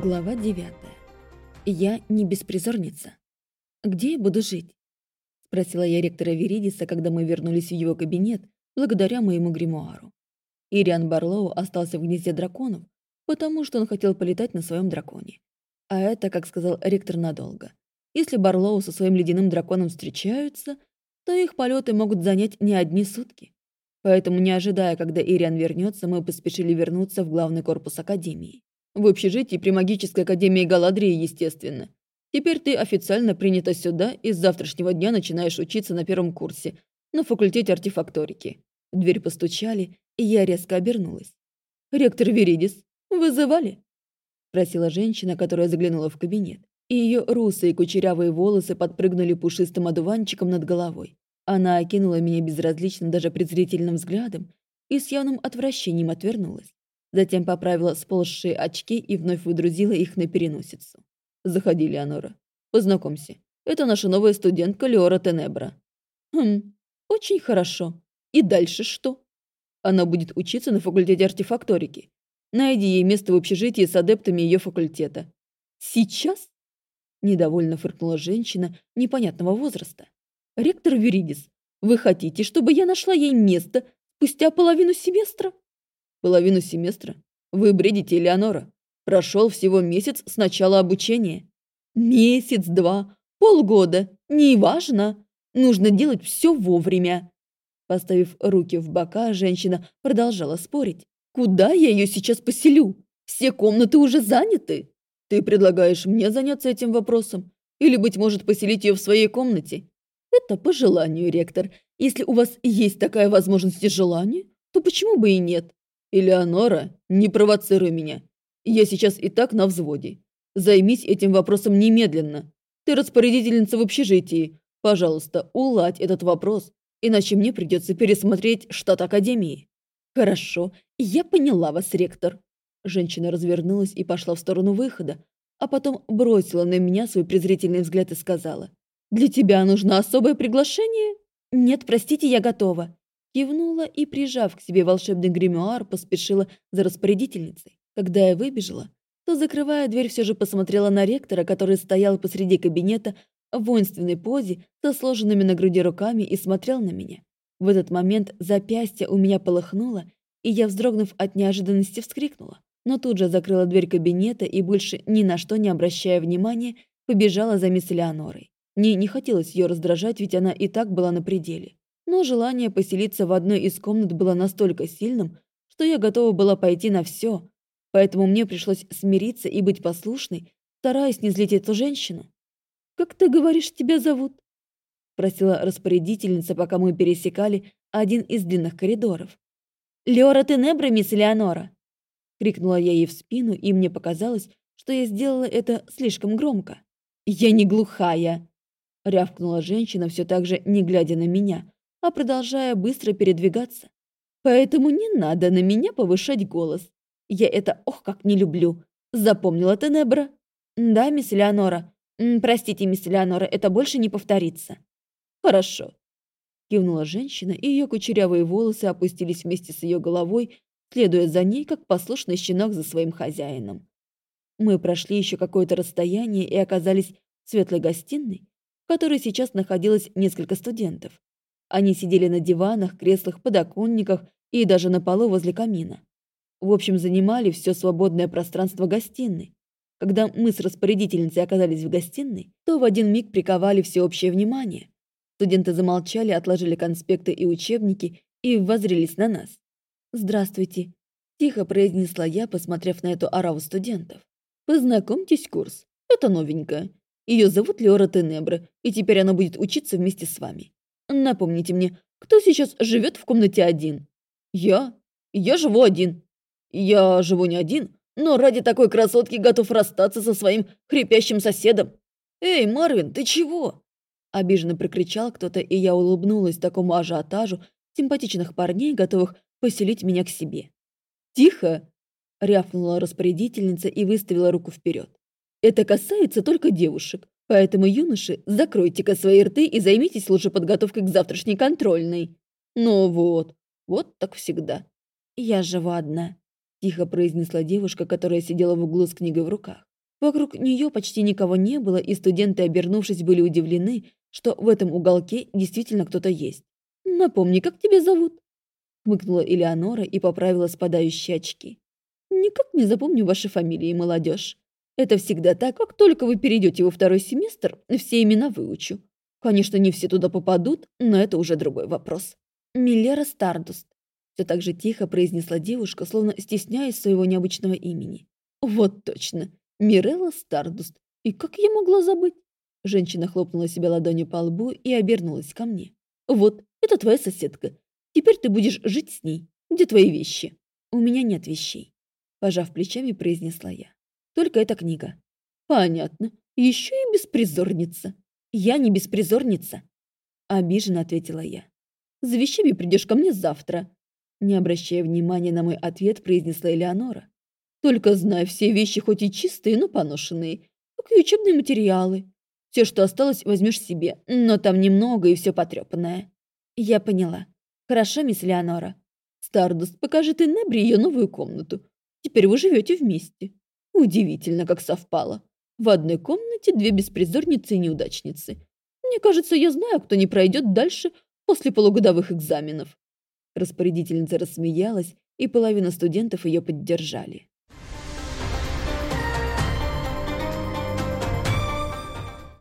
Глава 9. Я не беспризорница. Где я буду жить? Спросила я ректора Веридиса, когда мы вернулись в его кабинет, благодаря моему гримуару. Ириан Барлоу остался в гнезде драконов, потому что он хотел полетать на своем драконе. А это, как сказал ректор, надолго. Если Барлоу со своим ледяным драконом встречаются, то их полеты могут занять не одни сутки. Поэтому, не ожидая, когда Ириан вернется, мы поспешили вернуться в главный корпус Академии. В общежитии при магической академии Галадрии, естественно. Теперь ты официально принята сюда и с завтрашнего дня начинаешь учиться на первом курсе на факультете артефакторики. В дверь постучали, и я резко обернулась. «Ректор Веридис, вызывали?» Спросила женщина, которая заглянула в кабинет. И ее русые кучерявые волосы подпрыгнули пушистым одуванчиком над головой. Она окинула меня безразличным, даже презрительным взглядом и с явным отвращением отвернулась. Затем поправила сползшие очки и вновь выдрузила их на переносицу. «Заходи, Леонора. Познакомься. Это наша новая студентка Леора Тенебра». «Хм, очень хорошо. И дальше что?» «Она будет учиться на факультете артефакторики. Найди ей место в общежитии с адептами ее факультета». «Сейчас?» Недовольно фыркнула женщина непонятного возраста. «Ректор Веридис, вы хотите, чтобы я нашла ей место спустя половину семестра?» Половину семестра? Вы бредите, Элеонора. Прошел всего месяц с начала обучения. Месяц, два, полгода, неважно. Нужно делать все вовремя. Поставив руки в бока, женщина продолжала спорить. Куда я ее сейчас поселю? Все комнаты уже заняты. Ты предлагаешь мне заняться этим вопросом? Или, быть может, поселить ее в своей комнате? Это по желанию, ректор. Если у вас есть такая возможность и желание, то почему бы и нет? «Элеонора, не провоцируй меня. Я сейчас и так на взводе. Займись этим вопросом немедленно. Ты распорядительница в общежитии. Пожалуйста, уладь этот вопрос, иначе мне придется пересмотреть штат Академии». «Хорошо, я поняла вас, ректор». Женщина развернулась и пошла в сторону выхода, а потом бросила на меня свой презрительный взгляд и сказала. «Для тебя нужно особое приглашение?» «Нет, простите, я готова». Кивнула и, прижав к себе волшебный гримуар, поспешила за распорядительницей. Когда я выбежала, то, закрывая дверь, все же посмотрела на ректора, который стоял посреди кабинета в воинственной позе со сложенными на груди руками и смотрел на меня. В этот момент запястье у меня полыхнуло, и я, вздрогнув от неожиданности, вскрикнула. Но тут же закрыла дверь кабинета и, больше ни на что не обращая внимания, побежала за мисс Леонорой. Мне не хотелось ее раздражать, ведь она и так была на пределе но желание поселиться в одной из комнат было настолько сильным, что я готова была пойти на все, поэтому мне пришлось смириться и быть послушной, стараясь не злить эту женщину. «Как ты говоришь, тебя зовут?» — просила распорядительница, пока мы пересекали один из длинных коридоров. «Леора Тенебра, мисс Леонора!» — крикнула я ей в спину, и мне показалось, что я сделала это слишком громко. «Я не глухая!» — рявкнула женщина, все так же не глядя на меня, а продолжая быстро передвигаться. Поэтому не надо на меня повышать голос. Я это ох как не люблю. Запомнила Тенебра? Да, мисс Леонора. Простите, мисс Леонора, это больше не повторится. Хорошо. Кивнула женщина, и ее кучерявые волосы опустились вместе с ее головой, следуя за ней, как послушный щенок за своим хозяином. Мы прошли еще какое-то расстояние и оказались в светлой гостиной, в которой сейчас находилось несколько студентов. Они сидели на диванах, креслах, подоконниках и даже на полу возле камина. В общем, занимали все свободное пространство гостиной. Когда мы с распорядительницей оказались в гостиной, то в один миг приковали всеобщее внимание. Студенты замолчали, отложили конспекты и учебники и воззрелись на нас. «Здравствуйте», – тихо произнесла я, посмотрев на эту ораву студентов. «Познакомьтесь, курс. Это новенькая. Ее зовут Леора Тенебра, и теперь она будет учиться вместе с вами. Напомните мне, кто сейчас живет в комнате один? Я? Я живу один. Я живу не один, но ради такой красотки готов расстаться со своим хрипящим соседом. Эй, Марвин, ты чего? Обиженно прокричал кто-то, и я улыбнулась такому ажиотажу симпатичных парней, готовых поселить меня к себе. «Тихо!» — рявкнула распорядительница и выставила руку вперед. «Это касается только девушек. Поэтому, юноши, закройте-ка свои рты и займитесь лучше подготовкой к завтрашней контрольной. Ну вот, вот так всегда. Я живу одна. Тихо произнесла девушка, которая сидела в углу с книгой в руках. Вокруг нее почти никого не было, и студенты, обернувшись, были удивлены, что в этом уголке действительно кто-то есть. «Напомни, как тебя зовут?» Хмыкнула Элеонора и поправила спадающие очки. «Никак не запомню ваши фамилии, молодежь. Это всегда так, как только вы перейдете во второй семестр, все имена выучу. Конечно, не все туда попадут, но это уже другой вопрос. Миллера Стардуст. Все так же тихо произнесла девушка, словно стесняясь своего необычного имени. Вот точно. Мирелла Стардуст. И как я могла забыть? Женщина хлопнула себя ладонью по лбу и обернулась ко мне. Вот, это твоя соседка. Теперь ты будешь жить с ней. Где твои вещи? У меня нет вещей. Пожав плечами, произнесла я. Только эта книга. Понятно. Еще и беспризорница. Я не беспризорница. Обиженно ответила я. За вещами придешь ко мне завтра. Не обращая внимания на мой ответ, произнесла Элеонора. Только знай, все вещи хоть и чистые, но поношенные, как и учебные материалы. Все, что осталось, возьмешь себе, но там немного и все потрепанное. Я поняла. Хорошо, мисс Леонора. Стардост, покажи ты Небри ее новую комнату. Теперь вы живете вместе. Удивительно, как совпало. В одной комнате две беспризорницы и неудачницы. Мне кажется, я знаю, кто не пройдет дальше после полугодовых экзаменов. Распорядительница рассмеялась, и половина студентов ее поддержали.